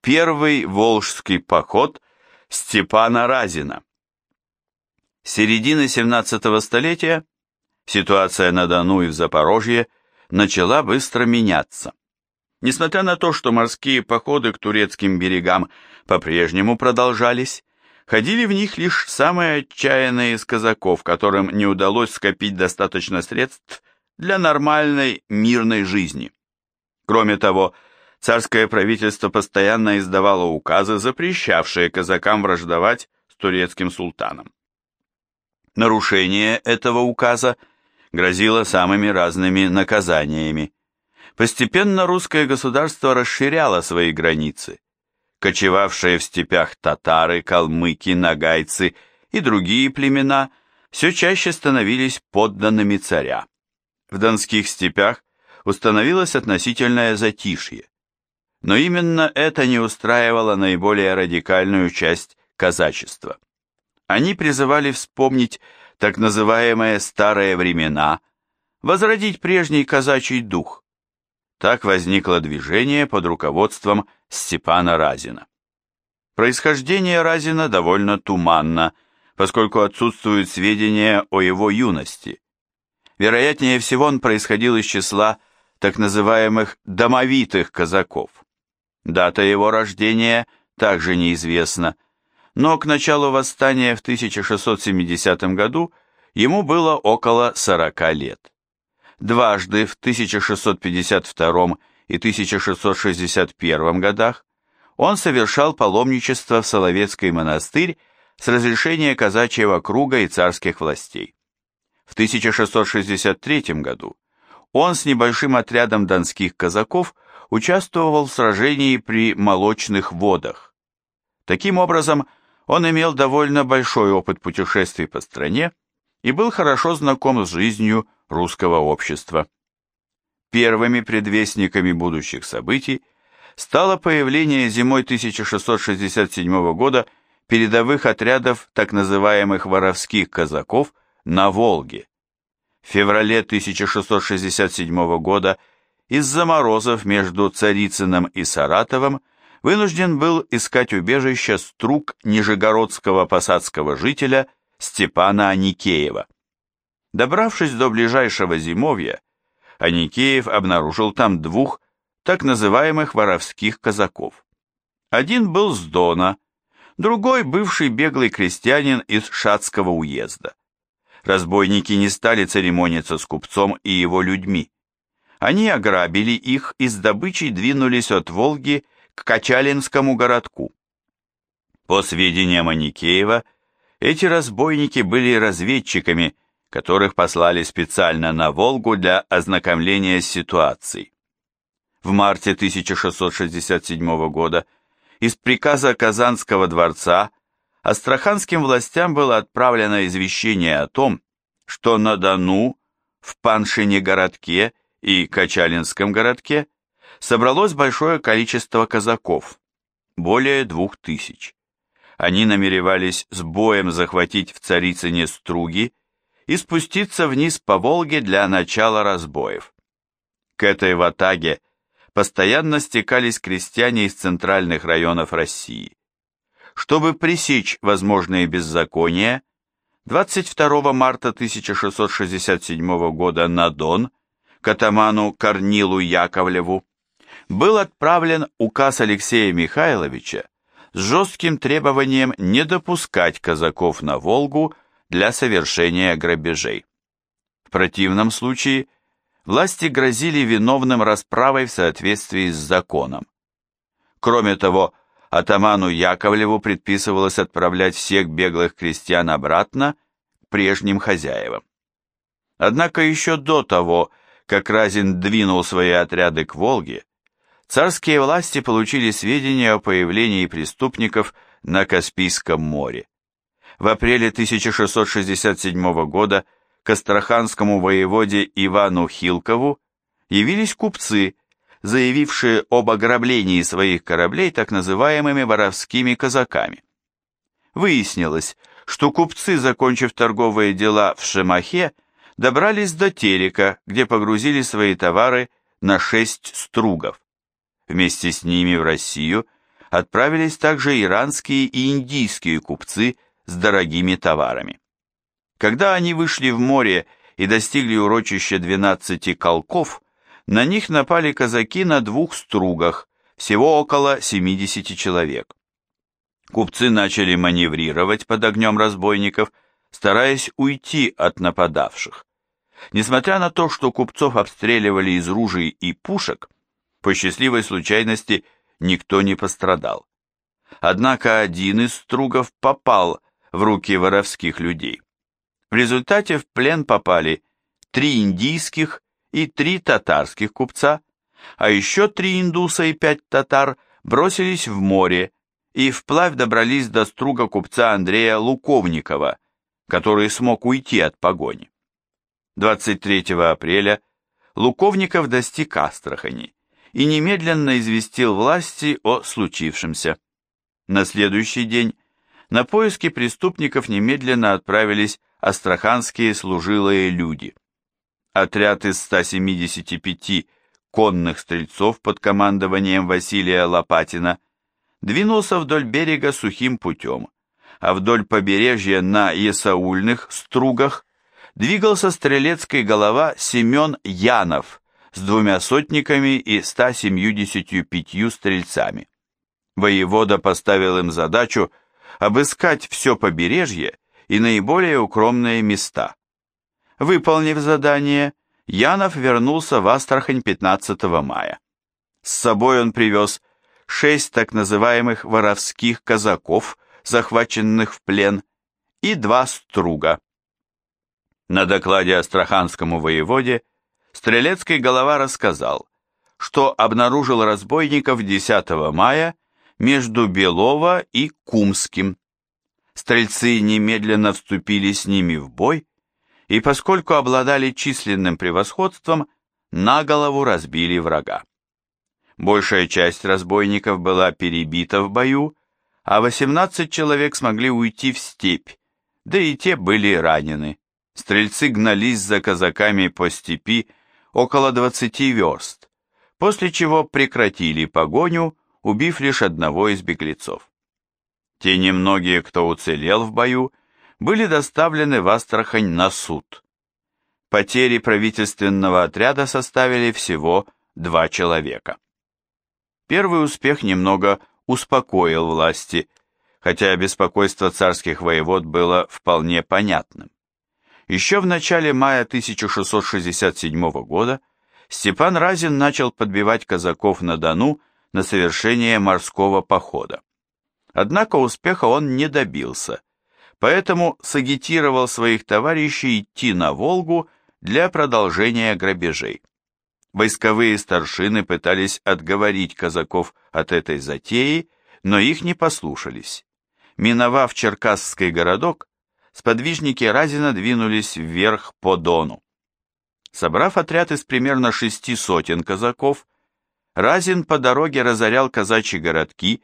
Первый Волжский поход Степана Разина. С середины 17 столетия ситуация на Дону и в Запорожье начала быстро меняться. Несмотря на то, что морские походы к турецким берегам по-прежнему продолжались, ходили в них лишь самые отчаянные из казаков, которым не удалось скопить достаточно средств для нормальной мирной жизни. Кроме того, царское правительство постоянно издавало указы, запрещавшие казакам враждовать с турецким султаном. Нарушение этого указа грозило самыми разными наказаниями. Постепенно русское государство расширяло свои границы. Кочевавшие в степях татары, калмыки, нагайцы и другие племена все чаще становились подданными царя. В донских степях установилось относительное затишье. Но именно это не устраивало наиболее радикальную часть казачества. Они призывали вспомнить так называемые старые времена, возродить прежний казачий дух. Так возникло движение под руководством Степана Разина. Происхождение Разина довольно туманно, поскольку отсутствуют сведения о его юности. Вероятнее всего он происходил из числа так называемых «домовитых казаков». Дата его рождения также неизвестна, но к началу восстания в 1670 году ему было около 40 лет. Дважды в 1652 и 1661 годах он совершал паломничество в Соловецкий монастырь с разрешения казачьего круга и царских властей. В 1663 году он с небольшим отрядом донских казаков участвовал в сражении при Молочных водах. Таким образом, он имел довольно большой опыт путешествий по стране и был хорошо знаком с жизнью русского общества. Первыми предвестниками будущих событий стало появление зимой 1667 года передовых отрядов так называемых воровских казаков на Волге. В феврале 1667 года из-за морозов между Царицыным и Саратовым вынужден был искать убежище струк нижегородского посадского жителя Степана Аникеева. Добравшись до ближайшего зимовья, Аникеев обнаружил там двух так называемых воровских казаков. Один был с Дона, другой бывший беглый крестьянин из Шацкого уезда. Разбойники не стали церемониться с купцом и его людьми. Они ограбили их и с добычей двинулись от Волги к Качалинскому городку. По сведениям Аникеева, эти разбойники были разведчиками, которых послали специально на Волгу для ознакомления с ситуацией. В марте 1667 года из приказа Казанского дворца астраханским властям было отправлено извещение о том, что на Дону, в Паншине городке и Качалинском городке собралось большое количество казаков, более двух тысяч. Они намеревались с боем захватить в Царицыне струги и спуститься вниз по Волге для начала разбоев. К этой ватаге постоянно стекались крестьяне из центральных районов России. Чтобы пресечь возможные беззакония, 22 марта 1667 года на Дон к атаману Корнилу Яковлеву был отправлен указ Алексея Михайловича с жестким требованием не допускать казаков на Волгу для совершения грабежей. В противном случае власти грозили виновным расправой в соответствии с законом. Кроме того, атаману Яковлеву предписывалось отправлять всех беглых крестьян обратно к прежним хозяевам. Однако еще до того, как Разин двинул свои отряды к Волге, царские власти получили сведения о появлении преступников на Каспийском море в апреле 1667 года к астраханскому воеводе Ивану Хилкову явились купцы, заявившие об ограблении своих кораблей так называемыми воровскими казаками. Выяснилось, что купцы, закончив торговые дела в Шемахе, добрались до Терека, где погрузили свои товары на шесть стругов. Вместе с ними в Россию отправились также иранские и индийские купцы с дорогими товарами. Когда они вышли в море и достигли урочища 12 колков, на них напали казаки на двух стругах, всего около 70 человек. Купцы начали маневрировать под огнем разбойников, стараясь уйти от нападавших. Несмотря на то, что купцов обстреливали из ружей и пушек, по счастливой случайности никто не пострадал. Однако один из стругов попал в руки воровских людей. В результате в плен попали три индийских и три татарских купца, а еще три индуса и пять татар бросились в море и вплавь добрались до струга купца Андрея Луковникова, который смог уйти от погони. 23 апреля Луковников достиг Астрахани и немедленно известил власти о случившемся. На следующий день на поиски преступников немедленно отправились астраханские служилые люди. Отряд из 175 конных стрельцов под командованием Василия Лопатина двинулся вдоль берега сухим путем, а вдоль побережья на Есаульных стругах двигался стрелецкой голова Семен Янов с двумя сотниками и 175 стрельцами. Воевода поставил им задачу обыскать все побережье и наиболее укромные места. Выполнив задание, Янов вернулся в Астрахань 15 мая. С собой он привез шесть так называемых воровских казаков, захваченных в плен, и два струга. На докладе астраханскому воеводе Стрелецкий голова рассказал, что обнаружил разбойников 10 мая между Белово и Кумским. Стрельцы немедленно вступили с ними в бой, и поскольку обладали численным превосходством, на голову разбили врага. Большая часть разбойников была перебита в бою, а 18 человек смогли уйти в степь, да и те были ранены. Стрельцы гнались за казаками по степи около 20 верст, после чего прекратили погоню, убив лишь одного из беглецов. Те немногие, кто уцелел в бою, были доставлены в Астрахань на суд. Потери правительственного отряда составили всего два человека. Первый успех немного успокоил власти, хотя беспокойство царских воевод было вполне понятным. Еще в начале мая 1667 года Степан Разин начал подбивать казаков на Дону на совершение морского похода. Однако успеха он не добился, поэтому сагитировал своих товарищей идти на Волгу для продолжения грабежей. Войсковые старшины пытались отговорить казаков от этой затеи, но их не послушались. Миновав Черкасский городок, сподвижники Разина двинулись вверх по Дону. Собрав отряд из примерно шести сотен казаков, Разин по дороге разорял казачьи городки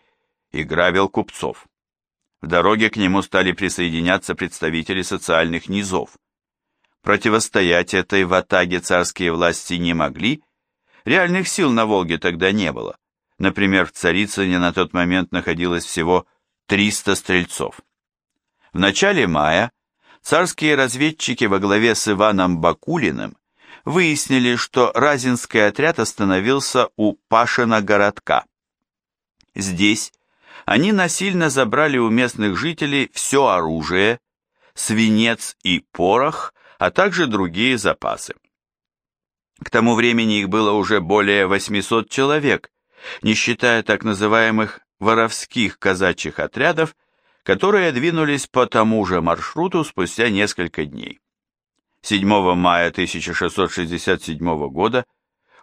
и грабил купцов. В дороге к нему стали присоединяться представители социальных низов. Противостоять этой ватаге царские власти не могли, реальных сил на Волге тогда не было. Например, в Царицыне на тот момент находилось всего 300 стрельцов. В начале мая царские разведчики во главе с Иваном Бакулиным выяснили, что Разинский отряд остановился у Пашина городка. Здесь они насильно забрали у местных жителей все оружие, свинец и порох, а также другие запасы. К тому времени их было уже более 800 человек, не считая так называемых воровских казачьих отрядов, которые двинулись по тому же маршруту спустя несколько дней. 7 мая 1667 года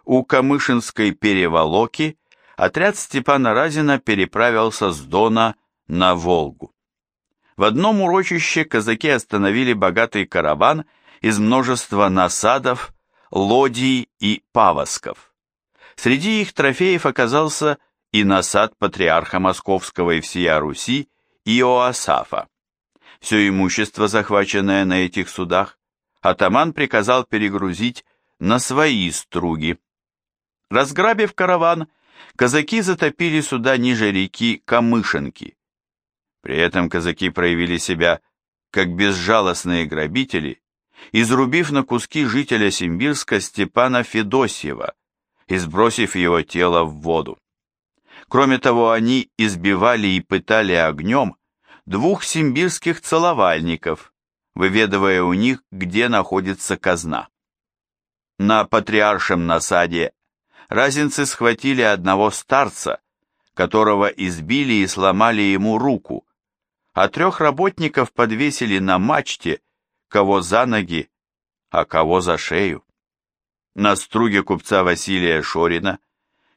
у Камышинской переволоки отряд Степана Разина переправился с Дона на Волгу. В одном урочище казаки остановили богатый караван из множества насадов, лодий и павосков. Среди их трофеев оказался и насад патриарха Московского и всея Руси Иоасафа. Все имущество, захваченное на этих судах, атаман приказал перегрузить на свои струги. Разграбив караван, казаки затопили суда ниже реки Камышенки. При этом казаки проявили себя как безжалостные грабители, изрубив на куски жителя Симбирска Степана Федосьева и сбросив его тело в воду. Кроме того, они избивали и пытали огнем двух симбирских целовальников, выведывая у них, где находится казна. На патриаршем насаде разинцы схватили одного старца, которого избили и сломали ему руку, а трех работников подвесили на мачте, кого за ноги, а кого за шею. На струге купца Василия Шорина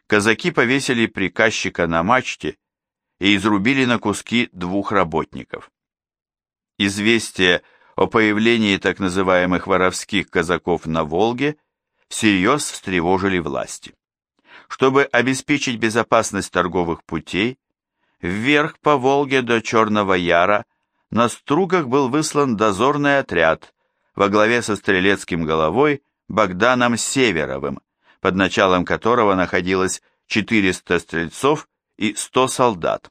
казаки повесили приказчика на мачте и изрубили на куски двух работников. Известие о появлении так называемых воровских казаков на Волге всерьез встревожили власти. Чтобы обеспечить безопасность торговых путей, вверх по Волге до Черного Яра на стругах был выслан дозорный отряд во главе со стрелецким головой Богданом Северовым, под началом которого находилось 400 стрельцов и 100 солдат,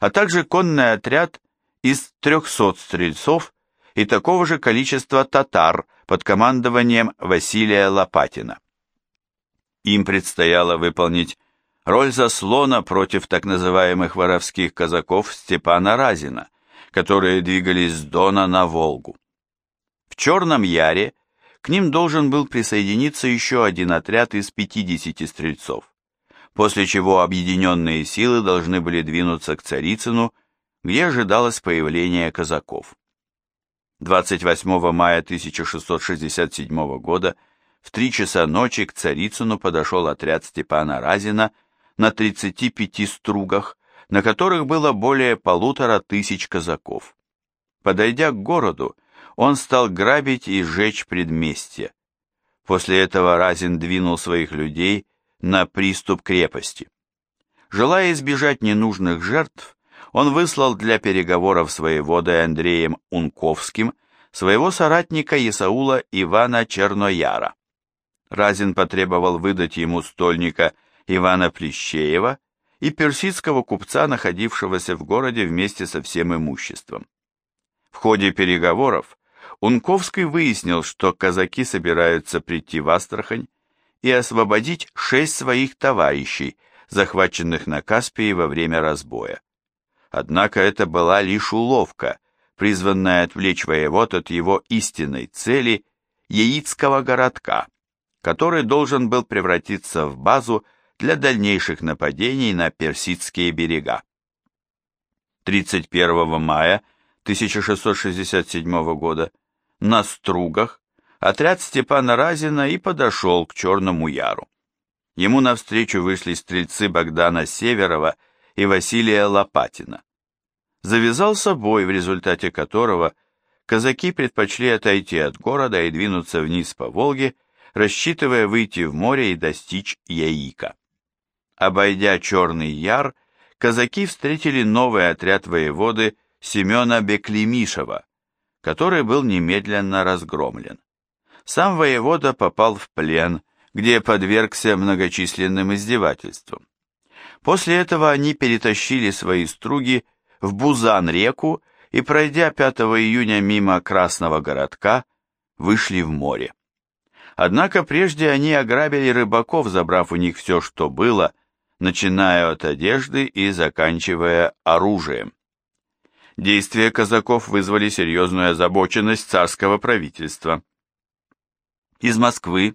а также конный отряд из 300 стрельцов и такого же количества татар под командованием Василия Лопатина. Им предстояло выполнить роль заслона против так называемых воровских казаков Степана Разина, которые двигались с Дона на Волгу. В Черном Яре к ним должен был присоединиться еще один отряд из 50 стрельцов после чего объединенные силы должны были двинуться к Царицыну, где ожидалось появление казаков. 28 мая 1667 года в 3 часа ночи к Царицыну подошел отряд Степана Разина на 35 стругах, на которых было более полутора тысяч казаков. Подойдя к городу, он стал грабить и сжечь предместье. После этого Разин двинул своих людей на приступ крепости. Желая избежать ненужных жертв, он выслал для переговоров с воеводой Андреем Унковским своего соратника Исаула Ивана Чернояра. Разин потребовал выдать ему стольника Ивана Плещеева и персидского купца, находившегося в городе вместе со всем имуществом. В ходе переговоров Унковский выяснил, что казаки собираются прийти в Астрахань и освободить шесть своих товарищей, захваченных на Каспии во время разбоя. Однако это была лишь уловка, призванная отвлечь воевод от его истинной цели Яицкого городка, который должен был превратиться в базу для дальнейших нападений на персидские берега. 31 мая 1667 года на Стругах отряд Степана Разина и подошел к Черному Яру. Ему навстречу вышли стрельцы Богдана Северова и Василия Лопатина. Завязался бой, в результате которого казаки предпочли отойти от города и двинуться вниз по Волге, рассчитывая выйти в море и достичь Яика. Обойдя Черный Яр, казаки встретили новый отряд воеводы Семена Беклемишева, который был немедленно разгромлен сам воевода попал в плен, где подвергся многочисленным издевательствам. После этого они перетащили свои струги в Бузан-реку и, пройдя 5 июня мимо Красного городка, вышли в море. Однако прежде они ограбили рыбаков, забрав у них все, что было, начиная от одежды и заканчивая оружием. Действия казаков вызвали серьезную озабоченность царского правительства. Из Москвы,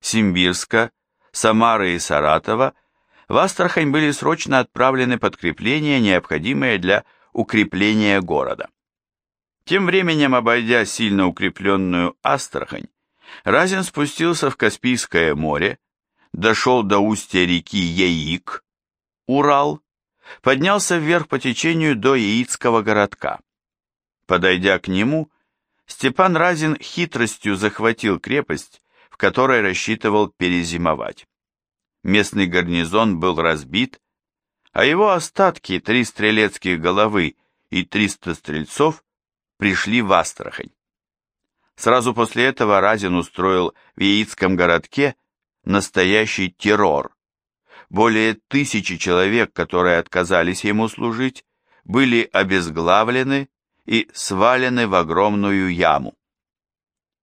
Симбирска, Самары и Саратова в Астрахань были срочно отправлены подкрепления, необходимые для укрепления города. Тем временем, обойдя сильно укрепленную Астрахань, Разин спустился в Каспийское море, дошел до устья реки Яик, Урал, поднялся вверх по течению до Яицкого городка. Подойдя к нему, Степан Разин хитростью захватил крепость, в которой рассчитывал перезимовать. Местный гарнизон был разбит, а его остатки, три стрелецких головы и триста стрельцов, пришли в Астрахань. Сразу после этого Разин устроил в Яицком городке настоящий террор. более тысячи человек, которые отказались ему служить, были обезглавлены и свалены в огромную яму.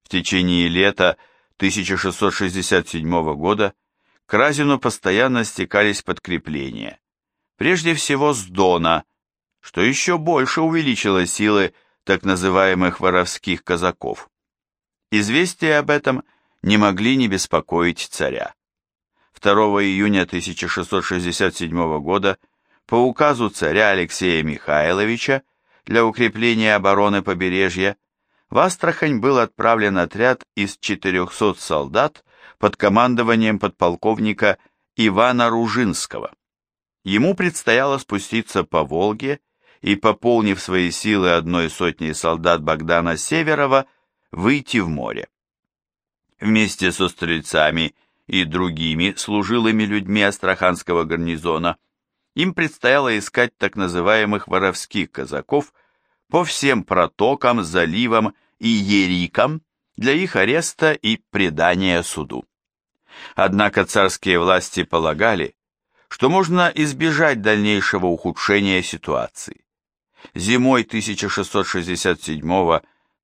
В течение лета 1667 года к Разину постоянно стекались подкрепления, прежде всего с Дона, что еще больше увеличило силы так называемых воровских казаков. Известия об этом не могли не беспокоить царя. 2 июня 1667 года по указу царя Алексея Михайловича для укрепления обороны побережья в Астрахань был отправлен отряд из 400 солдат под командованием подполковника Ивана Ружинского. Ему предстояло спуститься по Волге и, пополнив свои силы одной сотней солдат Богдана Северова, выйти в море. Вместе со стрельцами и другими служилыми людьми Астраханского гарнизона им предстояло искать так называемых воровских казаков по всем протокам, заливам и ерикам для их ареста и предания суду. Однако царские власти полагали, что можно избежать дальнейшего ухудшения ситуации зимой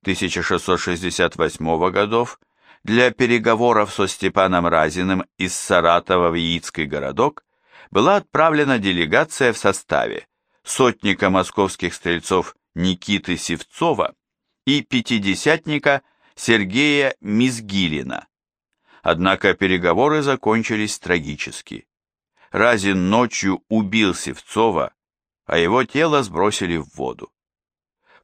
1667-1668 годов для переговоров со Степаном Разиным из Саратова в Яицкий городок была отправлена делегация в составе сотника московских стрельцов Никиты Севцова и пятидесятника Сергея Мизгилина. Однако переговоры закончились трагически. Разин ночью убил Севцова а его тело сбросили в воду.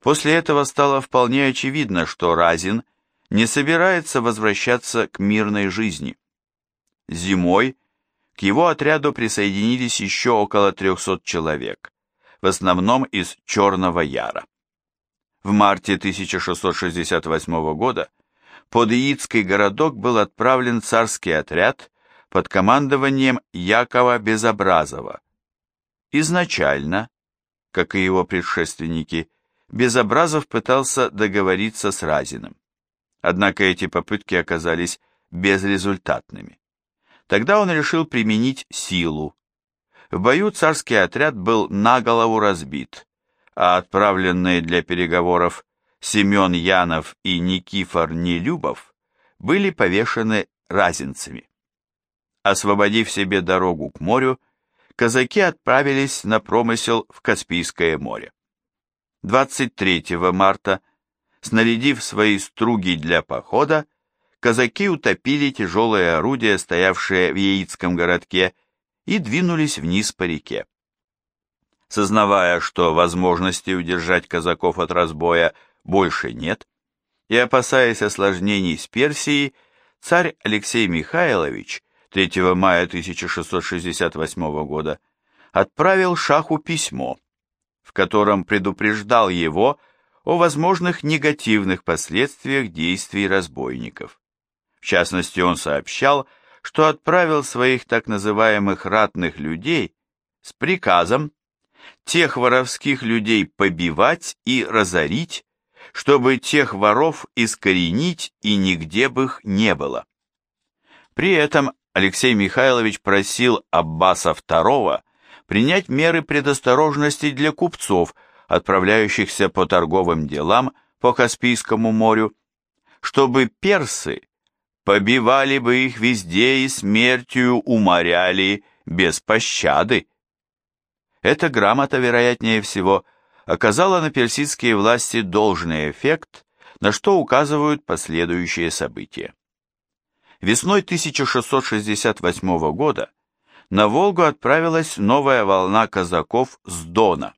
После этого стало вполне очевидно, что Разин не собирается возвращаться к мирной жизни. Зимой к его отряду присоединились еще около 300 человек, в основном из Черного Яра. В марте 1668 года под Яицкий городок был отправлен царский отряд под командованием Якова Безобразова. Изначально как и его предшественники, Безобразов пытался договориться с Разиным. Однако эти попытки оказались безрезультатными. Тогда он решил применить силу. В бою царский отряд был на голову разбит, а отправленные для переговоров Семен Янов и Никифор Нелюбов были повешены разинцами. Освободив себе дорогу к морю, казаки отправились на промысел в Каспийское море. 23 марта, снарядив свои струги для похода, казаки утопили тяжелые орудия, стоявшие в Яицком городке, и двинулись вниз по реке. Сознавая, что возможности удержать казаков от разбоя больше нет, и опасаясь осложнений с Персией, царь Алексей Михайлович 3 мая 1668 года отправил Шаху письмо, в котором предупреждал его о возможных негативных последствиях действий разбойников. В частности, он сообщал, что отправил своих так называемых ратных людей с приказом тех воровских людей побивать и разорить, чтобы тех воров искоренить и нигде бы их не было. При этом Алексей Михайлович просил Аббаса II принять меры предосторожности для купцов, отправляющихся по торговым делам по Каспийскому морю, чтобы персы побивали бы их везде и смертью уморяли без пощады. Эта грамота, вероятнее всего, оказала на персидские власти должный эффект, на что указывают последующие события. Весной 1668 года на Волгу отправилась новая волна казаков с Дона.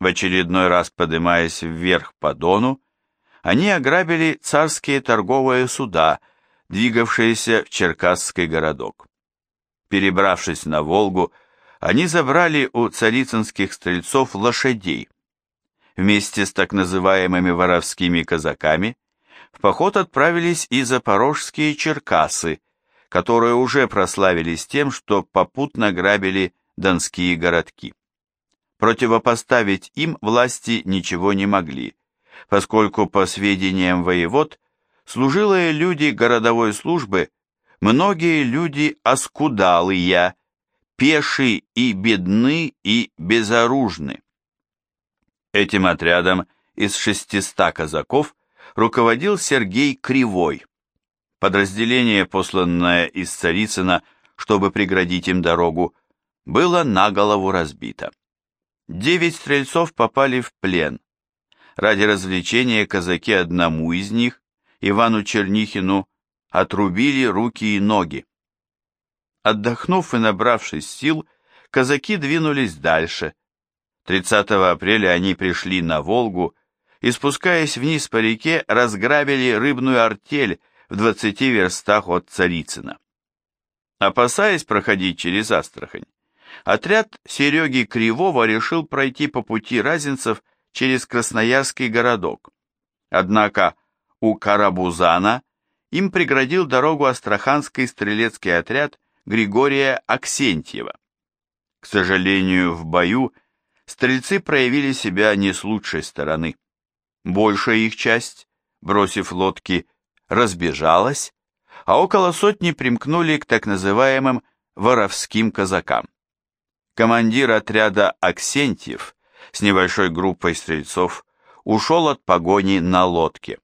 В очередной раз поднимаясь вверх по Дону, они ограбили царские торговые суда, двигавшиеся в Черкасский городок. Перебравшись на Волгу, они забрали у царицынских стрельцов лошадей. Вместе с так называемыми воровскими казаками в поход отправились и запорожские черкасы, которые уже прославились тем, что попутно грабили донские городки. Противопоставить им власти ничего не могли, поскольку, по сведениям воевод, служилые люди городовой службы, многие люди оскудалые, пеши и бедны и безоружны. Этим отрядом из 600 казаков руководил Сергей Кривой. Подразделение, посланное из Царицына, чтобы преградить им дорогу, было на голову разбито. Девять стрельцов попали в плен. Ради развлечения казаки одному из них, Ивану Чернихину, отрубили руки и ноги. Отдохнув и набравшись сил, казаки двинулись дальше. 30 апреля они пришли на Волгу и, спускаясь вниз по реке, разграбили рыбную артель в 20 верстах от Царицына. Опасаясь проходить через Астрахань, отряд Сереги Кривого решил пройти по пути разинцев через Красноярский городок. Однако у Карабузана им преградил дорогу Астраханский стрелецкий отряд Григория Аксентьева. К сожалению, в бою стрельцы проявили себя не с лучшей стороны. Большая их часть, бросив лодки, разбежалась, а около сотни примкнули к так называемым воровским казакам. Командир отряда Аксентьев с небольшой группой стрельцов ушел от погони на лодке.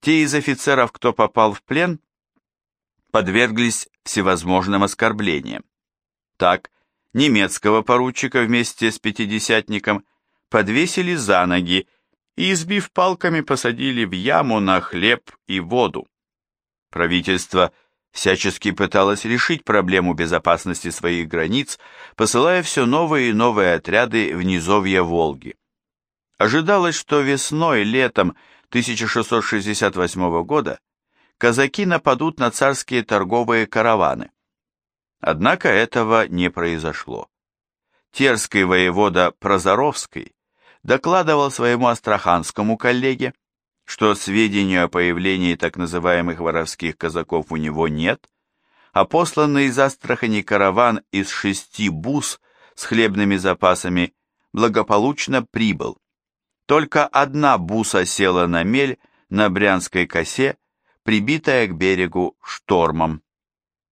Те из офицеров, кто попал в плен, подверглись всевозможным оскорблениям. Так, немецкого поручика вместе с пятидесятником подвесили за ноги и, избив палками, посадили в яму на хлеб и воду. Правительство всячески пыталось решить проблему безопасности своих границ, посылая все новые и новые отряды в низовье Волги. Ожидалось, что весной, летом 1668 года казаки нападут на царские торговые караваны. Однако этого не произошло. Терский воевода Прозоровский докладывал своему астраханскому коллеге, что сведению о появлении так называемых воровских казаков у него нет, а посланный из Астрахани караван из шести бус с хлебными запасами благополучно прибыл. Только одна буса села на мель на Брянской косе, прибитая к берегу штормом.